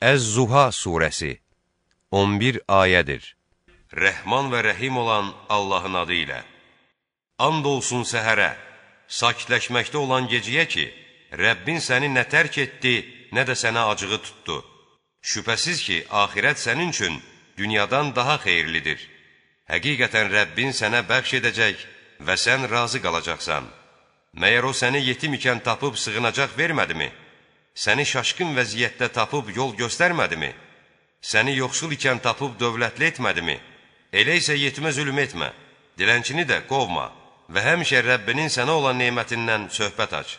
Əz-Zuha surəsi 11 ayədir. Rəhman və rəhim olan Allahın adı ilə. And olsun səhərə, sakitləşməkdə olan geciyə ki, Rəbbin səni nə tərk etdi, nə də sənə acığı tutdu. Şübhəsiz ki, axirət sənin üçün dünyadan daha xeyirlidir. Həqiqətən Rəbbin sənə bəxş edəcək və sən razı qalacaqsan. Məyər o səni yetim ikən tapıb sığınacaq vermədimi? Səni şaşqın vəziyyətdə tapıb yol göstərmədimi? Səni yoxsul ikən tapıb dövlətli etmədimi? Elə isə yetimə zülm etmə, dilənçini də qovma və həmişə Rəbbinin sənə olan nemətindən söhbət aç.